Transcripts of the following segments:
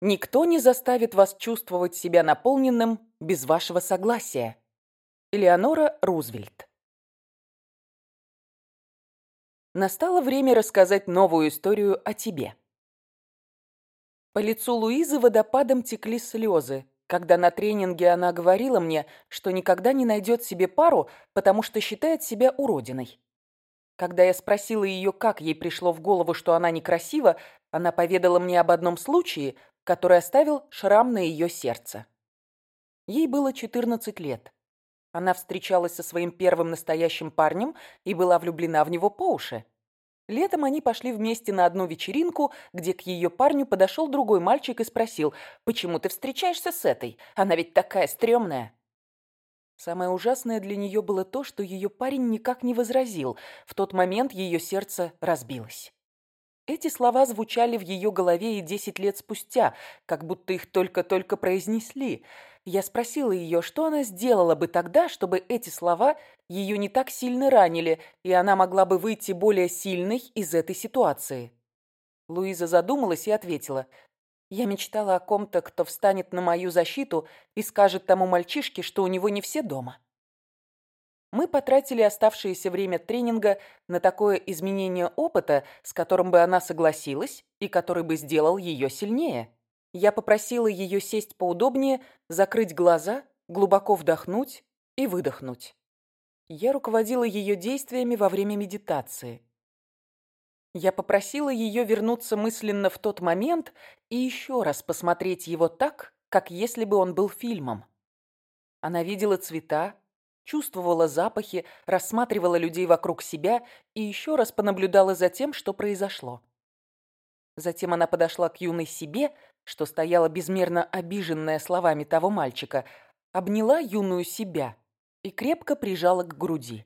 Никто не заставит вас чувствовать себя наполненным без вашего согласия. Элеонора Рузвельт Настало время рассказать новую историю о тебе. По лицу Луизы водопадом текли слезы, когда на тренинге она говорила мне, что никогда не найдет себе пару, потому что считает себя уродиной. Когда я спросила ее, как ей пришло в голову, что она некрасива, она поведала мне об одном случае, который оставил шрам на ее сердце. Ей было 14 лет. Она встречалась со своим первым настоящим парнем и была влюблена в него по уши. Летом они пошли вместе на одну вечеринку, где к ее парню подошел другой мальчик и спросил, «Почему ты встречаешься с этой? Она ведь такая стрёмная!» Самое ужасное для нее было то, что ее парень никак не возразил. В тот момент ее сердце разбилось. Эти слова звучали в ее голове и десять лет спустя, как будто их только-только произнесли. Я спросила ее, что она сделала бы тогда, чтобы эти слова ее не так сильно ранили, и она могла бы выйти более сильной из этой ситуации. Луиза задумалась и ответила. «Я мечтала о ком-то, кто встанет на мою защиту и скажет тому мальчишке, что у него не все дома» мы потратили оставшееся время тренинга на такое изменение опыта, с которым бы она согласилась и который бы сделал ее сильнее. Я попросила ее сесть поудобнее, закрыть глаза, глубоко вдохнуть и выдохнуть. Я руководила ее действиями во время медитации. Я попросила ее вернуться мысленно в тот момент и еще раз посмотреть его так, как если бы он был фильмом. Она видела цвета, чувствовала запахи, рассматривала людей вокруг себя и еще раз понаблюдала за тем, что произошло. Затем она подошла к юной себе, что стояла безмерно обиженная словами того мальчика, обняла юную себя и крепко прижала к груди.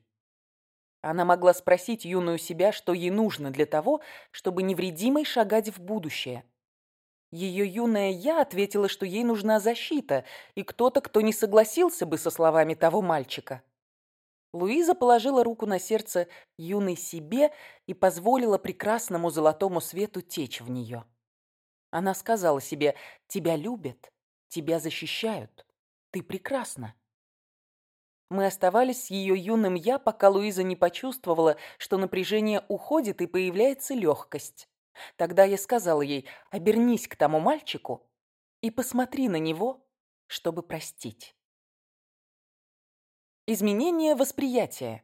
Она могла спросить юную себя, что ей нужно для того, чтобы невредимой шагать в будущее – ее юное «я» ответила, что ей нужна защита и кто-то, кто не согласился бы со словами того мальчика. Луиза положила руку на сердце юной себе и позволила прекрасному золотому свету течь в нее. Она сказала себе «Тебя любят, тебя защищают, ты прекрасна». Мы оставались с ее юным «я», пока Луиза не почувствовала, что напряжение уходит и появляется легкость. Тогда я сказала ей, обернись к тому мальчику и посмотри на него, чтобы простить. Изменение восприятия.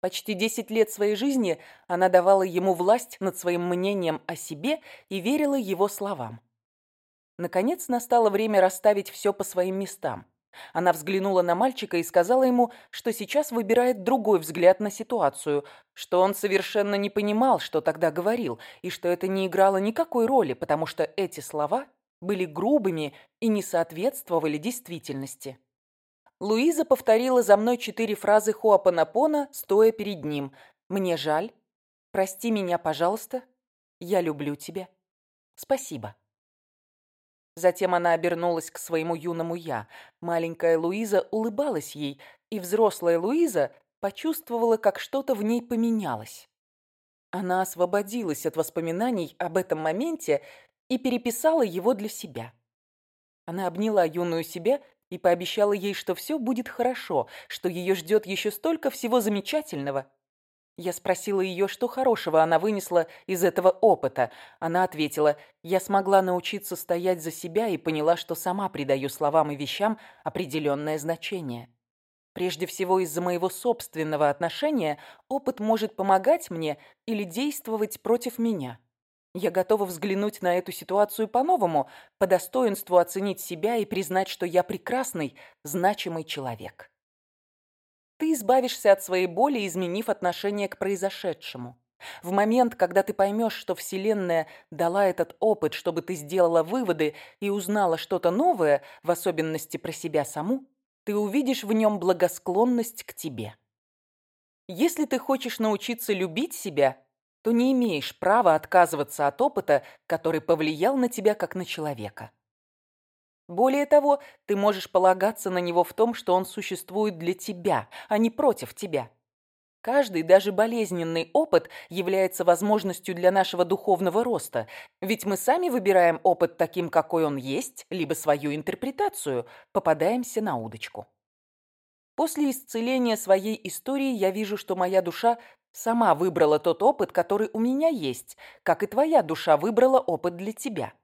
Почти 10 лет своей жизни она давала ему власть над своим мнением о себе и верила его словам. Наконец настало время расставить все по своим местам. Она взглянула на мальчика и сказала ему, что сейчас выбирает другой взгляд на ситуацию, что он совершенно не понимал, что тогда говорил, и что это не играло никакой роли, потому что эти слова были грубыми и не соответствовали действительности. Луиза повторила за мной четыре фразы Хуапанапона, стоя перед ним. «Мне жаль», «Прости меня, пожалуйста», «Я люблю тебя», «Спасибо». Затем она обернулась к своему юному «я». Маленькая Луиза улыбалась ей, и взрослая Луиза почувствовала, как что-то в ней поменялось. Она освободилась от воспоминаний об этом моменте и переписала его для себя. Она обняла юную себя и пообещала ей, что все будет хорошо, что ее ждет еще столько всего замечательного, я спросила ее, что хорошего она вынесла из этого опыта. Она ответила, я смогла научиться стоять за себя и поняла, что сама придаю словам и вещам определенное значение. Прежде всего из-за моего собственного отношения опыт может помогать мне или действовать против меня. Я готова взглянуть на эту ситуацию по-новому, по достоинству оценить себя и признать, что я прекрасный, значимый человек. Ты избавишься от своей боли, изменив отношение к произошедшему. В момент, когда ты поймешь, что Вселенная дала этот опыт, чтобы ты сделала выводы и узнала что-то новое, в особенности про себя саму, ты увидишь в нем благосклонность к тебе. Если ты хочешь научиться любить себя, то не имеешь права отказываться от опыта, который повлиял на тебя как на человека. Более того, ты можешь полагаться на него в том, что он существует для тебя, а не против тебя. Каждый, даже болезненный опыт является возможностью для нашего духовного роста, ведь мы сами выбираем опыт таким, какой он есть, либо свою интерпретацию, попадаемся на удочку. После исцеления своей истории я вижу, что моя душа сама выбрала тот опыт, который у меня есть, как и твоя душа выбрала опыт для тебя.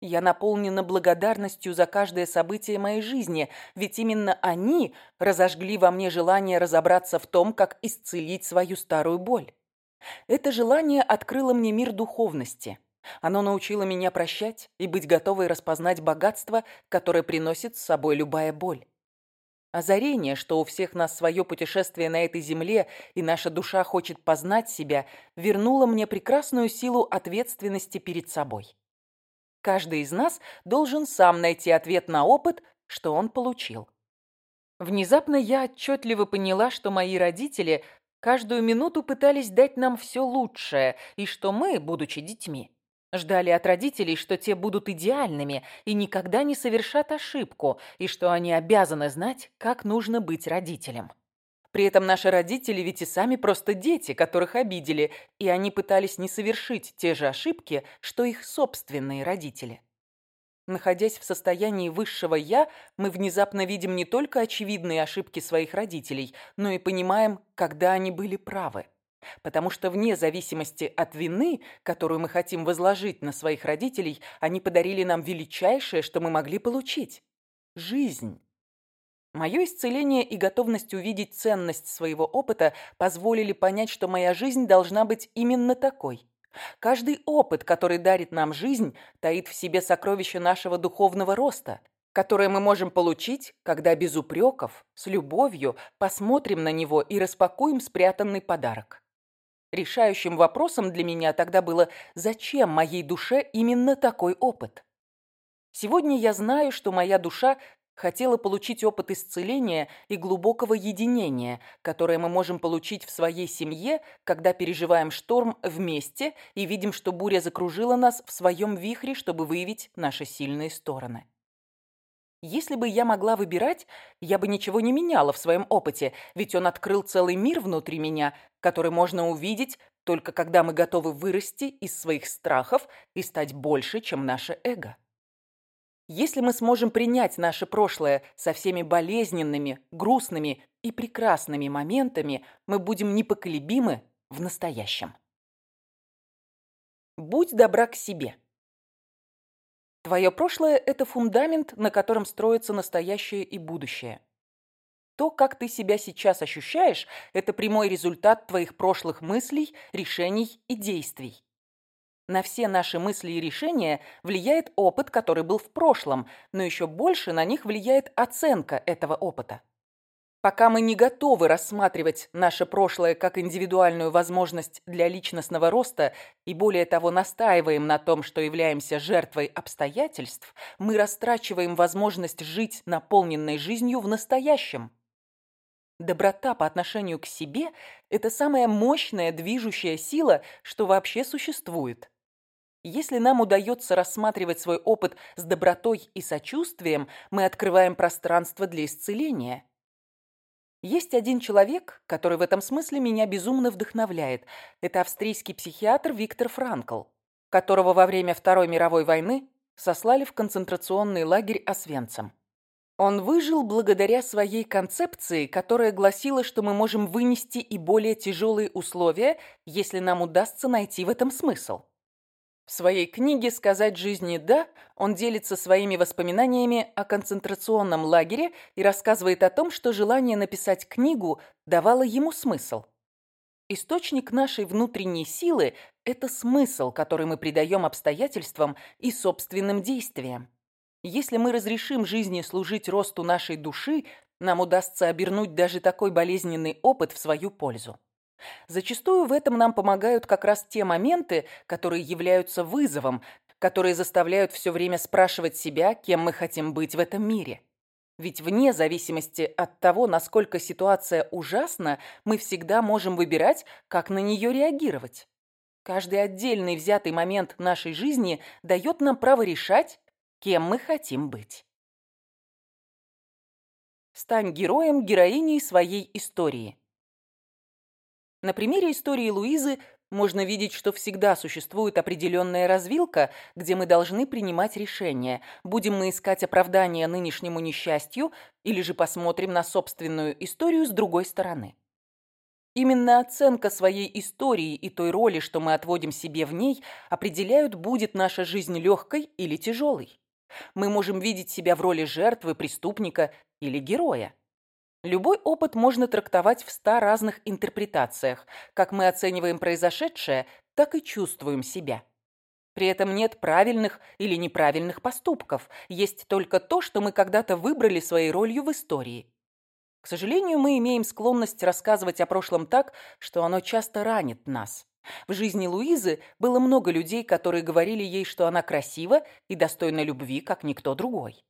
Я наполнена благодарностью за каждое событие моей жизни, ведь именно они разожгли во мне желание разобраться в том, как исцелить свою старую боль. Это желание открыло мне мир духовности. Оно научило меня прощать и быть готовой распознать богатство, которое приносит с собой любая боль. Озарение, что у всех нас свое путешествие на этой земле, и наша душа хочет познать себя, вернуло мне прекрасную силу ответственности перед собой каждый из нас должен сам найти ответ на опыт, что он получил. Внезапно я отчетливо поняла, что мои родители каждую минуту пытались дать нам все лучшее, и что мы, будучи детьми, ждали от родителей, что те будут идеальными и никогда не совершат ошибку, и что они обязаны знать, как нужно быть родителем. При этом наши родители ведь и сами просто дети, которых обидели, и они пытались не совершить те же ошибки, что их собственные родители. Находясь в состоянии высшего «я», мы внезапно видим не только очевидные ошибки своих родителей, но и понимаем, когда они были правы. Потому что вне зависимости от вины, которую мы хотим возложить на своих родителей, они подарили нам величайшее, что мы могли получить – жизнь. Мое исцеление и готовность увидеть ценность своего опыта позволили понять, что моя жизнь должна быть именно такой. Каждый опыт, который дарит нам жизнь, таит в себе сокровище нашего духовного роста, которое мы можем получить, когда без упреков, с любовью посмотрим на него и распакуем спрятанный подарок. Решающим вопросом для меня тогда было, зачем моей душе именно такой опыт? Сегодня я знаю, что моя душа хотела получить опыт исцеления и глубокого единения, которое мы можем получить в своей семье, когда переживаем шторм вместе и видим, что буря закружила нас в своем вихре, чтобы выявить наши сильные стороны. Если бы я могла выбирать, я бы ничего не меняла в своем опыте, ведь он открыл целый мир внутри меня, который можно увидеть только когда мы готовы вырасти из своих страхов и стать больше, чем наше эго. Если мы сможем принять наше прошлое со всеми болезненными, грустными и прекрасными моментами, мы будем непоколебимы в настоящем. Будь добра к себе. Твое прошлое – это фундамент, на котором строится настоящее и будущее. То, как ты себя сейчас ощущаешь, это прямой результат твоих прошлых мыслей, решений и действий. На все наши мысли и решения влияет опыт, который был в прошлом, но еще больше на них влияет оценка этого опыта. Пока мы не готовы рассматривать наше прошлое как индивидуальную возможность для личностного роста и более того настаиваем на том, что являемся жертвой обстоятельств, мы растрачиваем возможность жить наполненной жизнью в настоящем. Доброта по отношению к себе – это самая мощная движущая сила, что вообще существует. Если нам удается рассматривать свой опыт с добротой и сочувствием, мы открываем пространство для исцеления. Есть один человек, который в этом смысле меня безумно вдохновляет. Это австрийский психиатр Виктор Франкл, которого во время Второй мировой войны сослали в концентрационный лагерь Освенцим. Он выжил благодаря своей концепции, которая гласила, что мы можем вынести и более тяжелые условия, если нам удастся найти в этом смысл. В своей книге «Сказать жизни да» он делится своими воспоминаниями о концентрационном лагере и рассказывает о том, что желание написать книгу давало ему смысл. Источник нашей внутренней силы – это смысл, который мы придаем обстоятельствам и собственным действиям. Если мы разрешим жизни служить росту нашей души, нам удастся обернуть даже такой болезненный опыт в свою пользу. Зачастую в этом нам помогают как раз те моменты, которые являются вызовом, которые заставляют все время спрашивать себя, кем мы хотим быть в этом мире. Ведь вне зависимости от того, насколько ситуация ужасна, мы всегда можем выбирать, как на нее реагировать. Каждый отдельный взятый момент нашей жизни дает нам право решать, кем мы хотим быть. Стань героем, героиней своей истории. На примере истории Луизы можно видеть, что всегда существует определенная развилка, где мы должны принимать решение, будем мы искать оправдание нынешнему несчастью или же посмотрим на собственную историю с другой стороны. Именно оценка своей истории и той роли, что мы отводим себе в ней, определяют, будет наша жизнь легкой или тяжелой. Мы можем видеть себя в роли жертвы, преступника или героя. Любой опыт можно трактовать в ста разных интерпретациях. Как мы оцениваем произошедшее, так и чувствуем себя. При этом нет правильных или неправильных поступков. Есть только то, что мы когда-то выбрали своей ролью в истории. К сожалению, мы имеем склонность рассказывать о прошлом так, что оно часто ранит нас. В жизни Луизы было много людей, которые говорили ей, что она красива и достойна любви, как никто другой.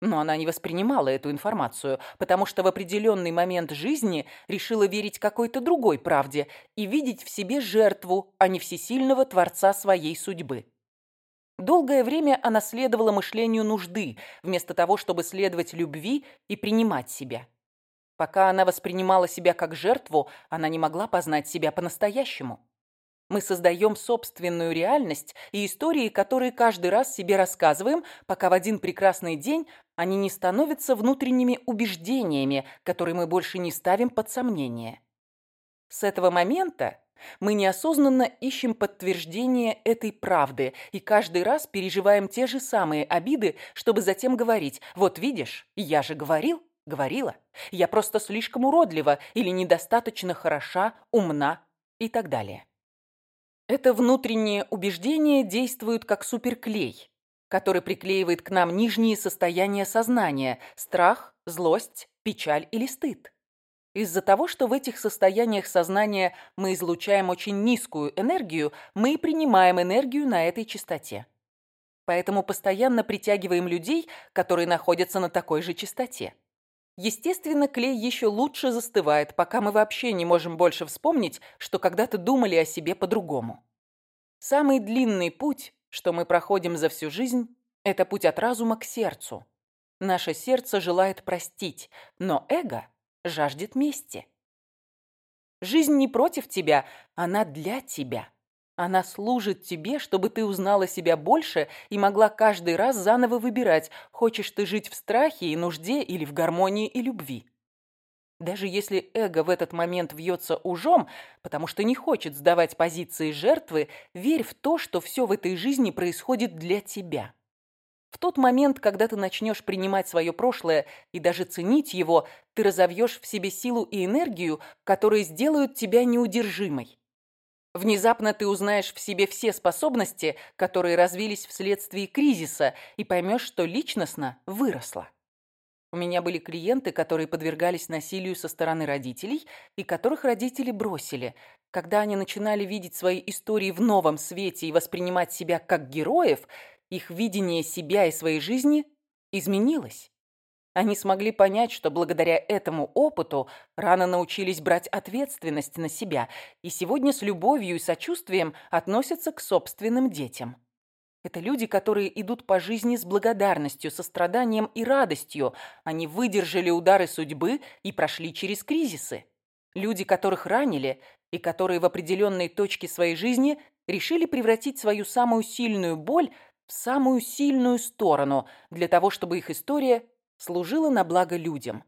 Но она не воспринимала эту информацию, потому что в определенный момент жизни решила верить какой-то другой правде и видеть в себе жертву, а не всесильного творца своей судьбы. Долгое время она следовала мышлению нужды, вместо того, чтобы следовать любви и принимать себя. Пока она воспринимала себя как жертву, она не могла познать себя по-настоящему. Мы создаем собственную реальность и истории, которые каждый раз себе рассказываем, пока в один прекрасный день они не становятся внутренними убеждениями, которые мы больше не ставим под сомнение. С этого момента мы неосознанно ищем подтверждение этой правды и каждый раз переживаем те же самые обиды, чтобы затем говорить «Вот видишь, я же говорил, говорила, я просто слишком уродлива или недостаточно хороша, умна» и так далее. Это внутренние убеждения действуют как суперклей, который приклеивает к нам нижние состояния сознания – страх, злость, печаль или стыд. Из-за того, что в этих состояниях сознания мы излучаем очень низкую энергию, мы и принимаем энергию на этой частоте. Поэтому постоянно притягиваем людей, которые находятся на такой же частоте. Естественно, клей еще лучше застывает, пока мы вообще не можем больше вспомнить, что когда-то думали о себе по-другому. Самый длинный путь что мы проходим за всю жизнь, это путь от разума к сердцу. Наше сердце желает простить, но эго жаждет мести. Жизнь не против тебя, она для тебя. Она служит тебе, чтобы ты узнала себя больше и могла каждый раз заново выбирать, хочешь ты жить в страхе и нужде или в гармонии и любви. Даже если эго в этот момент вьется ужом, потому что не хочет сдавать позиции жертвы, верь в то, что все в этой жизни происходит для тебя. В тот момент, когда ты начнешь принимать свое прошлое и даже ценить его, ты разовьешь в себе силу и энергию, которые сделают тебя неудержимой. Внезапно ты узнаешь в себе все способности, которые развились вследствие кризиса, и поймешь, что личностно выросла. У меня были клиенты, которые подвергались насилию со стороны родителей и которых родители бросили. Когда они начинали видеть свои истории в новом свете и воспринимать себя как героев, их видение себя и своей жизни изменилось. Они смогли понять, что благодаря этому опыту рано научились брать ответственность на себя и сегодня с любовью и сочувствием относятся к собственным детям. Это люди, которые идут по жизни с благодарностью, состраданием и радостью. Они выдержали удары судьбы и прошли через кризисы. Люди, которых ранили, и которые в определенной точке своей жизни решили превратить свою самую сильную боль в самую сильную сторону, для того, чтобы их история служила на благо людям.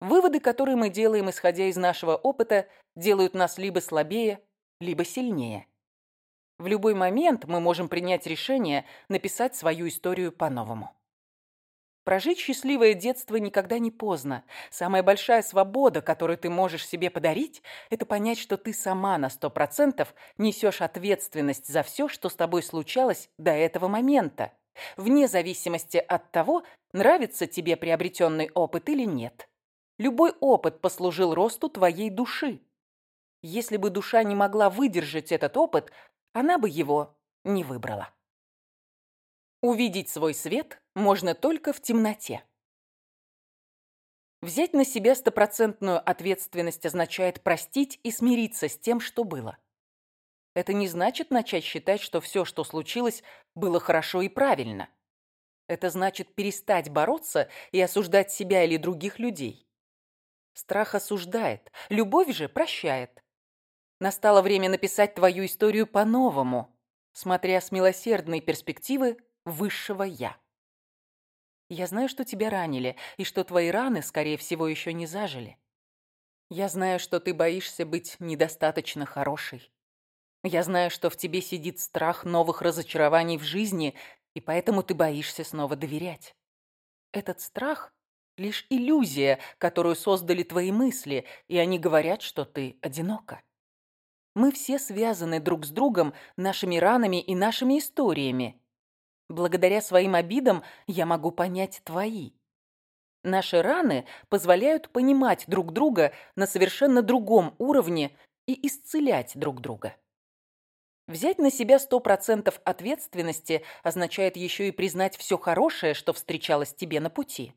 Выводы, которые мы делаем, исходя из нашего опыта, делают нас либо слабее, либо сильнее. В любой момент мы можем принять решение написать свою историю по-новому. Прожить счастливое детство никогда не поздно. Самая большая свобода, которую ты можешь себе подарить, это понять, что ты сама на 100% несешь ответственность за все, что с тобой случалось до этого момента, вне зависимости от того, нравится тебе приобретенный опыт или нет. Любой опыт послужил росту твоей души. Если бы душа не могла выдержать этот опыт, она бы его не выбрала. Увидеть свой свет можно только в темноте. Взять на себя стопроцентную ответственность означает простить и смириться с тем, что было. Это не значит начать считать, что все, что случилось, было хорошо и правильно. Это значит перестать бороться и осуждать себя или других людей. Страх осуждает, любовь же прощает настало время написать твою историю по-новому, смотря с милосердной перспективы высшего «я». Я знаю, что тебя ранили, и что твои раны, скорее всего, еще не зажили. Я знаю, что ты боишься быть недостаточно хорошей. Я знаю, что в тебе сидит страх новых разочарований в жизни, и поэтому ты боишься снова доверять. Этот страх — лишь иллюзия, которую создали твои мысли, и они говорят, что ты одинока. Мы все связаны друг с другом нашими ранами и нашими историями. Благодаря своим обидам я могу понять твои. Наши раны позволяют понимать друг друга на совершенно другом уровне и исцелять друг друга. Взять на себя 100% ответственности означает еще и признать все хорошее, что встречалось тебе на пути.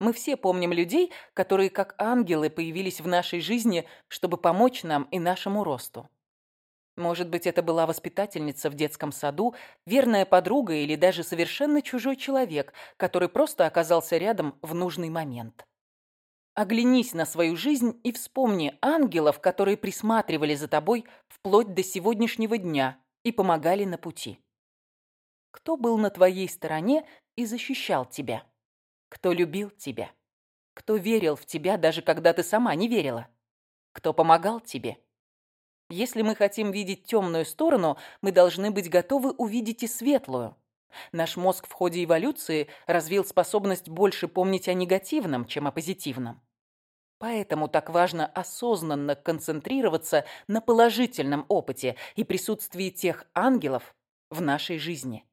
Мы все помним людей, которые как ангелы появились в нашей жизни, чтобы помочь нам и нашему росту. Может быть, это была воспитательница в детском саду, верная подруга или даже совершенно чужой человек, который просто оказался рядом в нужный момент. Оглянись на свою жизнь и вспомни ангелов, которые присматривали за тобой вплоть до сегодняшнего дня и помогали на пути. Кто был на твоей стороне и защищал тебя? Кто любил тебя? Кто верил в тебя, даже когда ты сама не верила? Кто помогал тебе? Если мы хотим видеть темную сторону, мы должны быть готовы увидеть и светлую. Наш мозг в ходе эволюции развил способность больше помнить о негативном, чем о позитивном. Поэтому так важно осознанно концентрироваться на положительном опыте и присутствии тех ангелов в нашей жизни.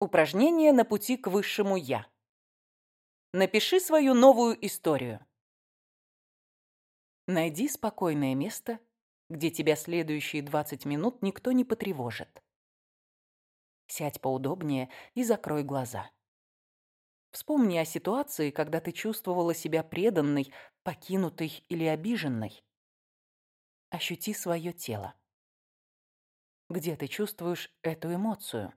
Упражнение на пути к высшему «Я». Напиши свою новую историю. Найди спокойное место, где тебя следующие 20 минут никто не потревожит. Сядь поудобнее и закрой глаза. Вспомни о ситуации, когда ты чувствовала себя преданной, покинутой или обиженной. Ощути свое тело. Где ты чувствуешь эту эмоцию?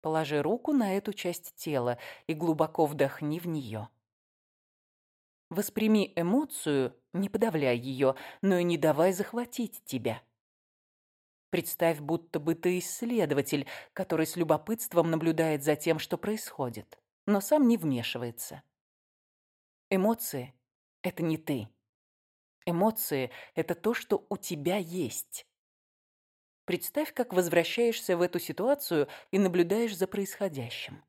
Положи руку на эту часть тела и глубоко вдохни в нее. Восприми эмоцию, не подавляй ее, но и не давай захватить тебя. Представь, будто бы ты исследователь, который с любопытством наблюдает за тем, что происходит, но сам не вмешивается. Эмоции — это не ты. Эмоции — это то, что у тебя есть. Представь, как возвращаешься в эту ситуацию и наблюдаешь за происходящим.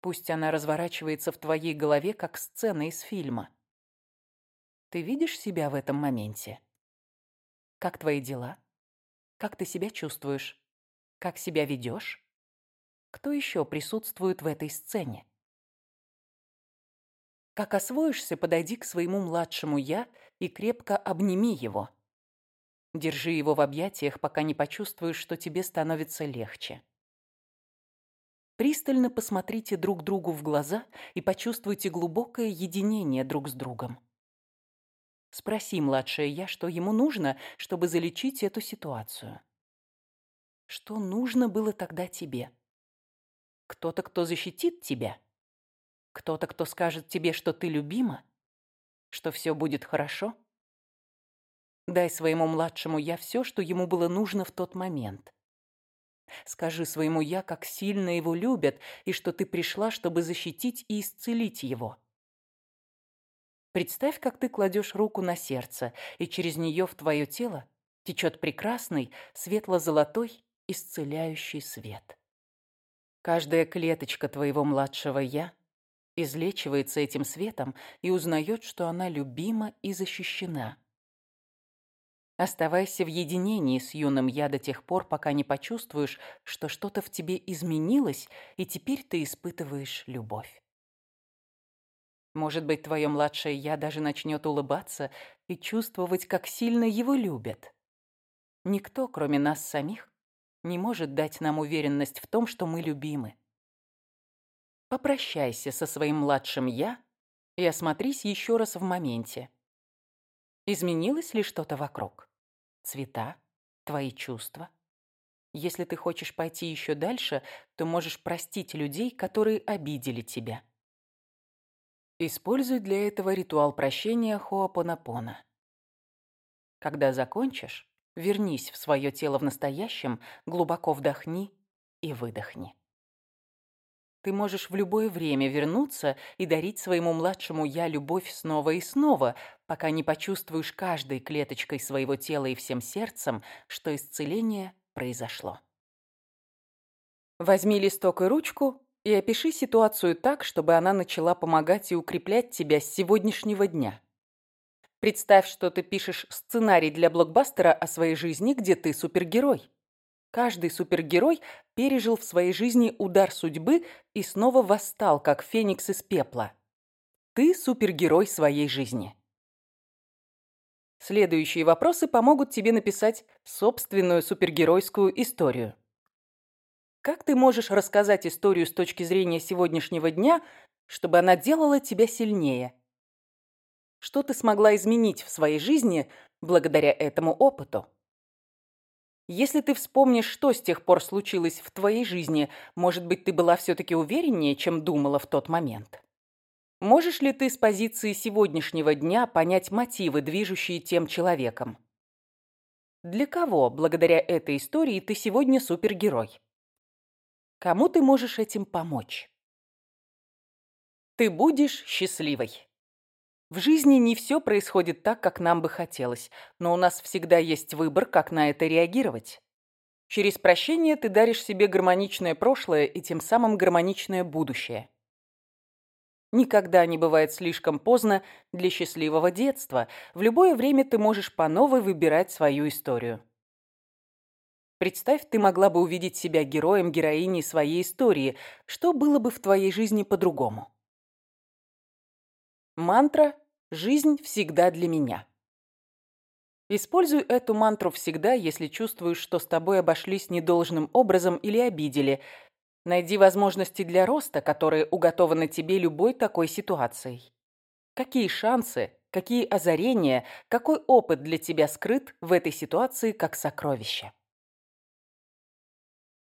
Пусть она разворачивается в твоей голове, как сцена из фильма. Ты видишь себя в этом моменте? Как твои дела? Как ты себя чувствуешь? Как себя ведешь? Кто еще присутствует в этой сцене? Как освоишься, подойди к своему младшему «я» и крепко обними его. Держи его в объятиях, пока не почувствуешь, что тебе становится легче. Пристально посмотрите друг другу в глаза и почувствуйте глубокое единение друг с другом. Спроси младшее «я», что ему нужно, чтобы залечить эту ситуацию. Что нужно было тогда тебе? Кто-то, кто защитит тебя? Кто-то, кто скажет тебе, что ты любима? Что все будет хорошо? Дай своему младшему «я» все, что ему было нужно в тот момент. Скажи своему «я», как сильно его любят, и что ты пришла, чтобы защитить и исцелить его. Представь, как ты кладешь руку на сердце, и через нее в твое тело течет прекрасный, светло-золотой, исцеляющий свет. Каждая клеточка твоего младшего «я» излечивается этим светом и узнает, что она любима и защищена – Оставайся в единении с юным я до тех пор, пока не почувствуешь, что что-то в тебе изменилось, и теперь ты испытываешь любовь. Может быть, твое младшее я даже начнет улыбаться и чувствовать, как сильно его любят. Никто, кроме нас самих, не может дать нам уверенность в том, что мы любимы. Попрощайся со своим младшим я и осмотрись еще раз в моменте. Изменилось ли что-то вокруг? цвета, твои чувства. Если ты хочешь пойти еще дальше, то можешь простить людей, которые обидели тебя. Используй для этого ритуал прощения Хоапонапона. Когда закончишь, вернись в свое тело в настоящем, глубоко вдохни и выдохни. Ты можешь в любое время вернуться и дарить своему младшему «я» любовь снова и снова, пока не почувствуешь каждой клеточкой своего тела и всем сердцем, что исцеление произошло. Возьми листок и ручку и опиши ситуацию так, чтобы она начала помогать и укреплять тебя с сегодняшнего дня. Представь, что ты пишешь сценарий для блокбастера о своей жизни, где ты супергерой каждый супергерой пережил в своей жизни удар судьбы и снова восстал, как феникс из пепла. Ты супергерой своей жизни. Следующие вопросы помогут тебе написать собственную супергеройскую историю. Как ты можешь рассказать историю с точки зрения сегодняшнего дня, чтобы она делала тебя сильнее? Что ты смогла изменить в своей жизни благодаря этому опыту? Если ты вспомнишь, что с тех пор случилось в твоей жизни, может быть, ты была все-таки увереннее, чем думала в тот момент. Можешь ли ты с позиции сегодняшнего дня понять мотивы, движущие тем человеком? Для кого, благодаря этой истории, ты сегодня супергерой? Кому ты можешь этим помочь? Ты будешь счастливой. В жизни не все происходит так, как нам бы хотелось, но у нас всегда есть выбор, как на это реагировать. Через прощение ты даришь себе гармоничное прошлое и тем самым гармоничное будущее. Никогда не бывает слишком поздно для счастливого детства. В любое время ты можешь по новой выбирать свою историю. Представь, ты могла бы увидеть себя героем, героиней своей истории. Что было бы в твоей жизни по-другому? Мантра «Жизнь всегда для меня». Используй эту мантру всегда, если чувствуешь, что с тобой обошлись недолжным образом или обидели. Найди возможности для роста, которые уготованы тебе любой такой ситуацией. Какие шансы, какие озарения, какой опыт для тебя скрыт в этой ситуации как сокровище?